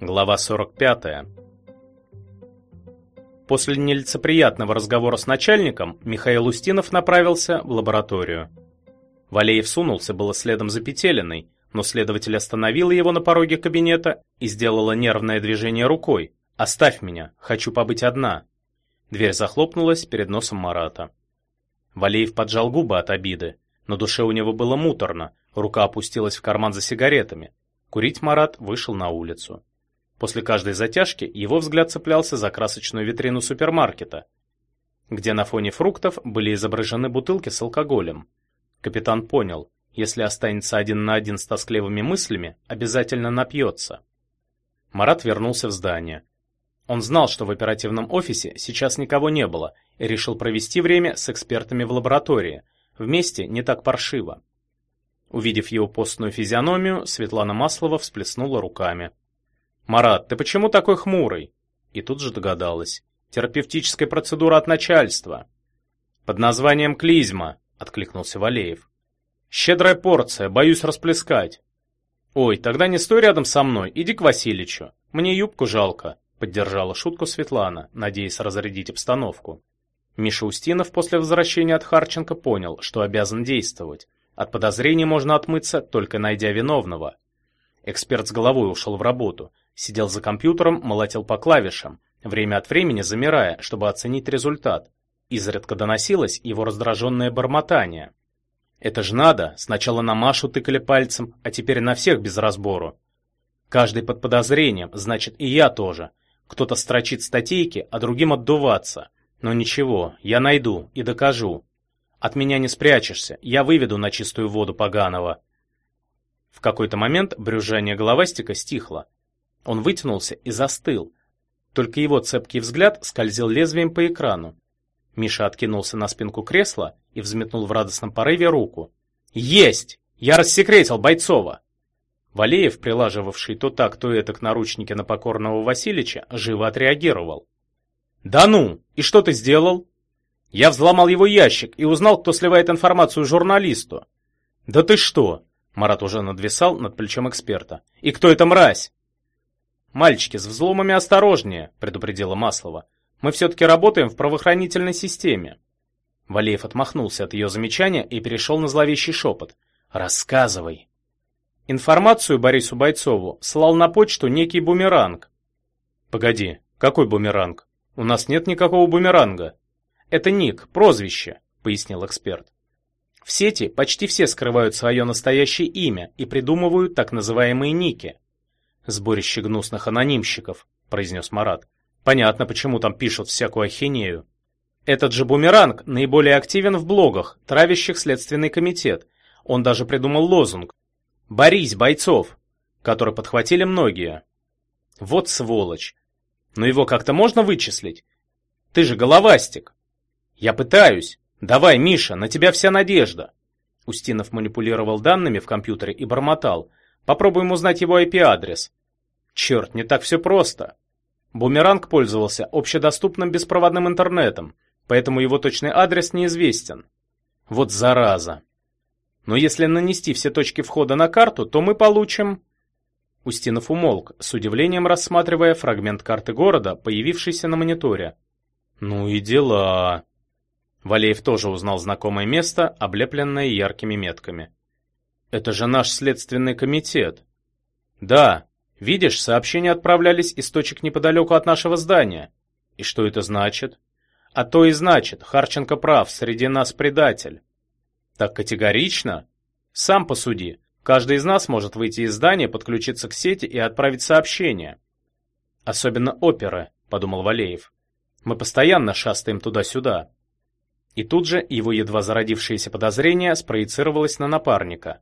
Глава 45. После нелицеприятного разговора с начальником Михаил Устинов направился в лабораторию. Валеев сунулся было следом за Петелиной, но следователь остановила его на пороге кабинета и сделала нервное движение рукой. «Оставь меня, хочу побыть одна». Дверь захлопнулась перед носом Марата. Валеев поджал губы от обиды. На душе у него было муторно, рука опустилась в карман за сигаретами. Курить Марат вышел на улицу. После каждой затяжки его взгляд цеплялся за красочную витрину супермаркета, где на фоне фруктов были изображены бутылки с алкоголем. Капитан понял, если останется один на один с тоскливыми мыслями, обязательно напьется. Марат вернулся в здание. Он знал, что в оперативном офисе сейчас никого не было, и решил провести время с экспертами в лаборатории. Вместе не так паршиво. Увидев его постную физиономию, Светлана Маслова всплеснула руками. «Марат, ты почему такой хмурый?» И тут же догадалась. «Терапевтическая процедура от начальства». «Под названием клизма», — откликнулся Валеев. «Щедрая порция, боюсь расплескать». «Ой, тогда не стой рядом со мной, иди к Васильичу. Мне юбку жалко», — поддержала шутку Светлана, надеясь разрядить обстановку. Миша Устинов после возвращения от Харченко понял, что обязан действовать. От подозрений можно отмыться, только найдя виновного. Эксперт с головой ушел в работу, Сидел за компьютером, молотил по клавишам, время от времени замирая, чтобы оценить результат. Изредка доносилось его раздраженное бормотание. «Это ж надо, сначала на Машу тыкали пальцем, а теперь на всех без разбору. Каждый под подозрением, значит и я тоже. Кто-то строчит статейки, а другим отдуваться. Но ничего, я найду и докажу. От меня не спрячешься, я выведу на чистую воду поганого». В какой-то момент брюзжание головастика стихло. Он вытянулся и застыл. Только его цепкий взгляд скользил лезвием по экрану. Миша откинулся на спинку кресла и взметнул в радостном порыве руку. «Есть! Я рассекретил Бойцова!» Валеев, прилаживавший то так, то это к наручнике на покорного Васильича, живо отреагировал. «Да ну! И что ты сделал?» «Я взломал его ящик и узнал, кто сливает информацию журналисту». «Да ты что?» Марат уже надвисал над плечом эксперта. «И кто эта мразь?» «Мальчики, с взломами осторожнее», — предупредила Маслова. «Мы все-таки работаем в правоохранительной системе». Валеев отмахнулся от ее замечания и перешел на зловещий шепот. «Рассказывай». Информацию Борису Бойцову слал на почту некий бумеранг. «Погоди, какой бумеранг? У нас нет никакого бумеранга». «Это ник, прозвище», — пояснил эксперт. В сети почти все скрывают свое настоящее имя и придумывают так называемые ники. «Сборище гнусных анонимщиков», — произнес Марат. «Понятно, почему там пишут всякую ахинею». Этот же бумеранг наиболее активен в блогах, травящих Следственный комитет. Он даже придумал лозунг «Борись, бойцов», который подхватили многие. Вот сволочь. Но его как-то можно вычислить? Ты же головастик. Я пытаюсь. Давай, Миша, на тебя вся надежда. Устинов манипулировал данными в компьютере и бормотал. Попробуем узнать его IP-адрес. Черт, не так все просто. Бумеранг пользовался общедоступным беспроводным интернетом, поэтому его точный адрес неизвестен. Вот зараза. Но если нанести все точки входа на карту, то мы получим... Устинов умолк, с удивлением рассматривая фрагмент карты города, появившийся на мониторе. Ну и дела. Валеев тоже узнал знакомое место, облепленное яркими метками. Это же наш следственный комитет. Да, видишь, сообщения отправлялись из точек неподалеку от нашего здания. И что это значит? А то и значит, Харченко прав, среди нас предатель. Так категорично? Сам посуди. Каждый из нас может выйти из здания, подключиться к сети и отправить сообщение. Особенно оперы, подумал Валеев. Мы постоянно шастаем туда-сюда. И тут же его едва зародившееся подозрение спроецировалось на напарника.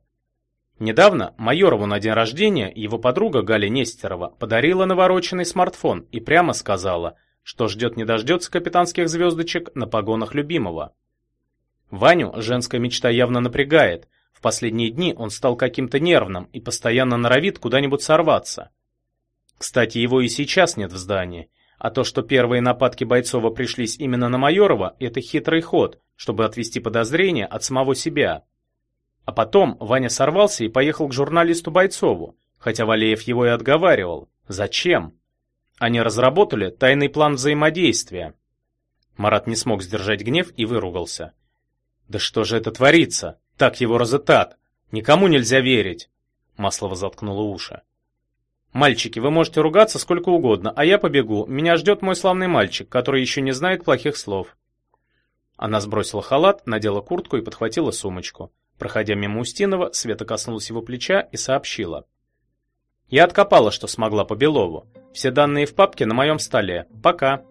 Недавно Майорову на день рождения его подруга Галя Нестерова подарила навороченный смартфон и прямо сказала, что ждет не дождется капитанских звездочек на погонах любимого. Ваню женская мечта явно напрягает. В последние дни он стал каким-то нервным и постоянно норовит куда-нибудь сорваться. Кстати, его и сейчас нет в здании. А то, что первые нападки Бойцова пришлись именно на Майорова, это хитрый ход, чтобы отвести подозрения от самого себя. А потом Ваня сорвался и поехал к журналисту Бойцову, хотя Валеев его и отговаривал. Зачем? Они разработали тайный план взаимодействия. Марат не смог сдержать гнев и выругался. Да что же это творится? Так его разэтат. Никому нельзя верить. Маслова заткнула уши. Мальчики, вы можете ругаться сколько угодно, а я побегу. Меня ждет мой славный мальчик, который еще не знает плохих слов. Она сбросила халат, надела куртку и подхватила сумочку. Проходя мимо Устинова, Света коснулась его плеча и сообщила: "Я откопала, что смогла по Белову. Все данные в папке на моем столе. Пока".